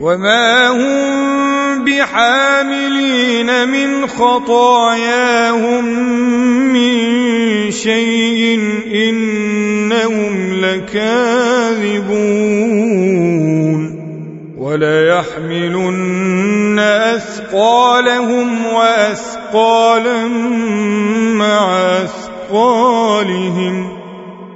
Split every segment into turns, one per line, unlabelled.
وما هم بحاملين من خطاياهم من شيء إنهم لكاذبون وليحملن أثقالهم وأثقالا مع أثقالهم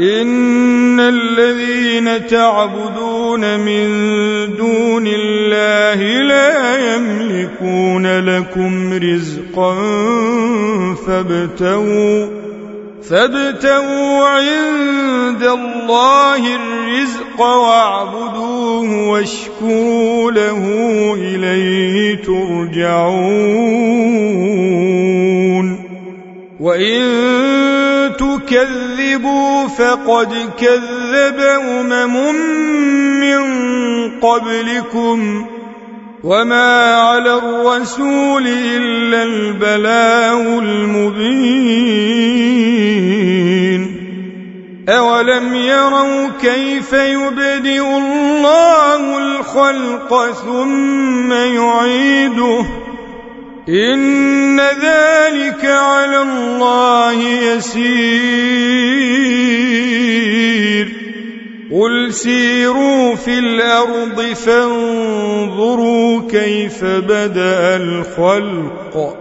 إن الذين تعبدون من دون الله لا يملكون لكم رزقا فابتغوا فابتغوا عند الله الرزق واعبدوه واشكروا له إليه ترجعون وإن تكذبوا فقد كذب أمم من قبلكم وما على الرسول إلا البلاغ المبين أولم يروا كيف يبدئ الله الخلق ثم يعيده إن ذلك على الله يسير. قل سيروا في الأرض فانظروا كيف بدأ الخلق.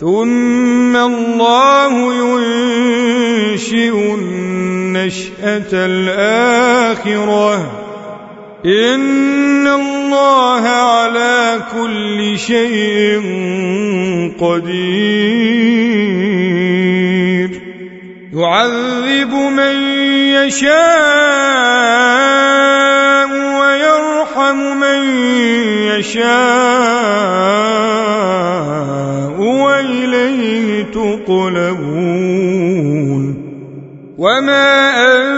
ثم الله ينشئ النشأة الآخرة. إن الله على كل شيء قدير يعذب من يشاء ويرحم من يشاء وإليه تقلبون وما أنتم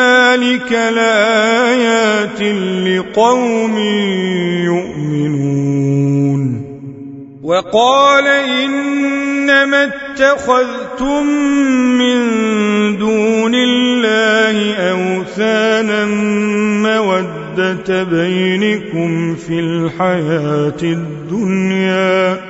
ذلك لآيات لقوم يؤمنون وقال إنما اتخذتم من دون الله أوثانا مودة بينكم في الحياة الدنيا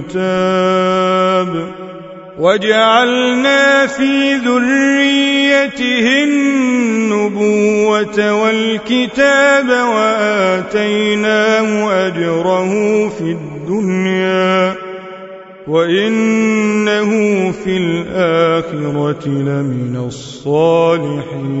والكتاب وجعلنا في ذريته النبوة والكتاب وآتيناه أجره في الدنيا وإنه في الآخرة لمن الصالحين.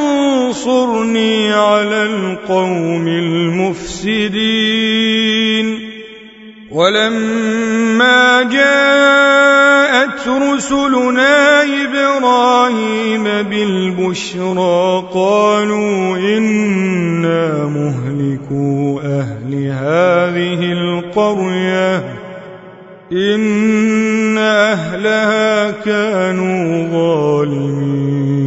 انصرني على القوم المفسدين. ولما جاءت رسلنا إبراهيم بالبشرى قالوا إنا مهلكوا أهل هذه القرية. إن أهلها كانوا ظالمين.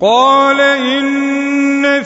قال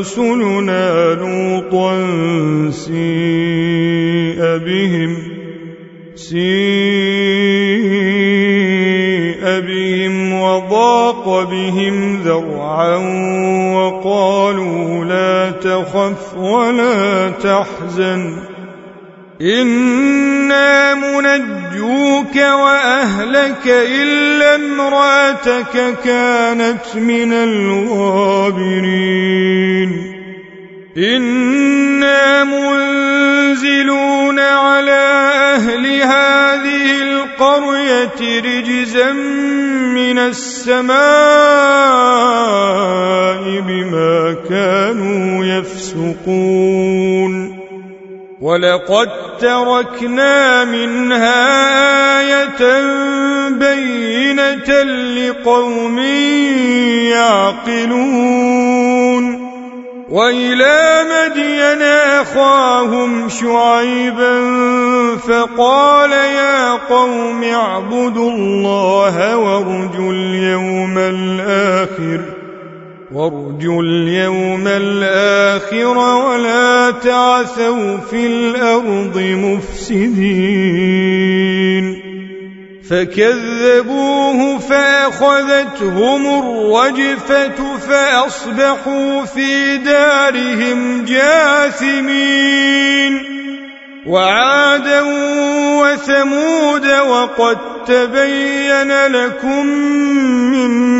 رسلنا لوطا سيء بهم سيء بهم وضاق بهم ذرعا وقالوا لا تخف ولا تحزن. إنا منجوك وأهلك إلا امرأتك كانت من الغابرين إنا منزلون على أهل هذه القرية رجزا من السماء بما كانوا يفسقون ولقد تركنا منها آية بينة لقوم يعقلون. وإلى مدين أخاهم شعيبا فقال يا قوم اعبدوا الله وارجوا اليوم الآخر. وارجوا اليوم الآخر ولا تعثوا في الأرض مفسدين. فكذبوه فأخذتهم الرجفة فأصبحوا في دارهم جاثمين. وعادا وثمود وقد تبين لكم من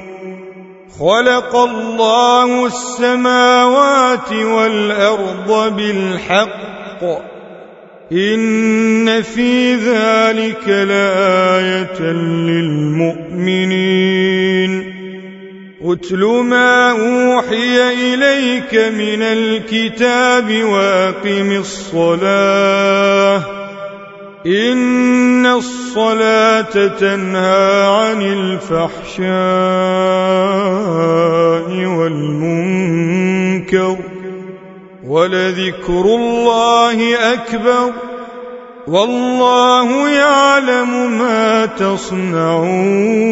خلق الله السماوات والأرض بالحق. إن في ذلك لآية للمؤمنين. اتل ما أوحي إليك من الكتاب وأقم الصلاة. إن الصلاة تنهى عن الفحشاء والمنكر ولذكر الله أكبر والله يعلم ما تصنعون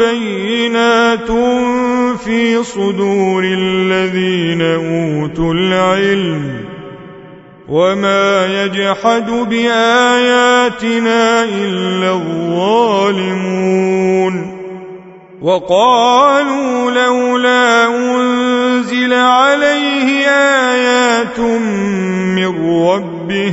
بينات في صدور الذين أوتوا العلم وما يجحد بآياتنا إلا الظالمون وقالوا لولا أنزل عليه آيات من ربه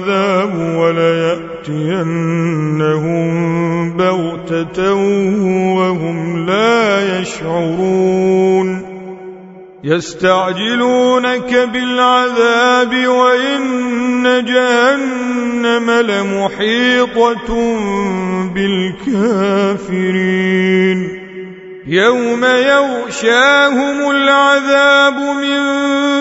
العذاب وليأتينهم بغتة وهم لا يشعرون. يستعجلونك بالعذاب وإن جهنم لمحيطة بالكافرين. يوم يغشاهم العذاب من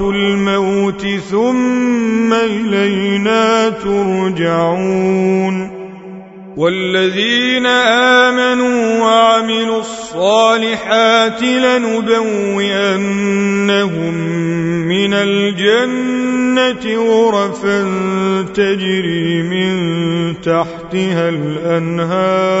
الموت ثم إلينا ترجعون والذين آمنوا وعملوا الصالحات لنبوئنهم من الجنة غرفا تجري من تحتها الأنهار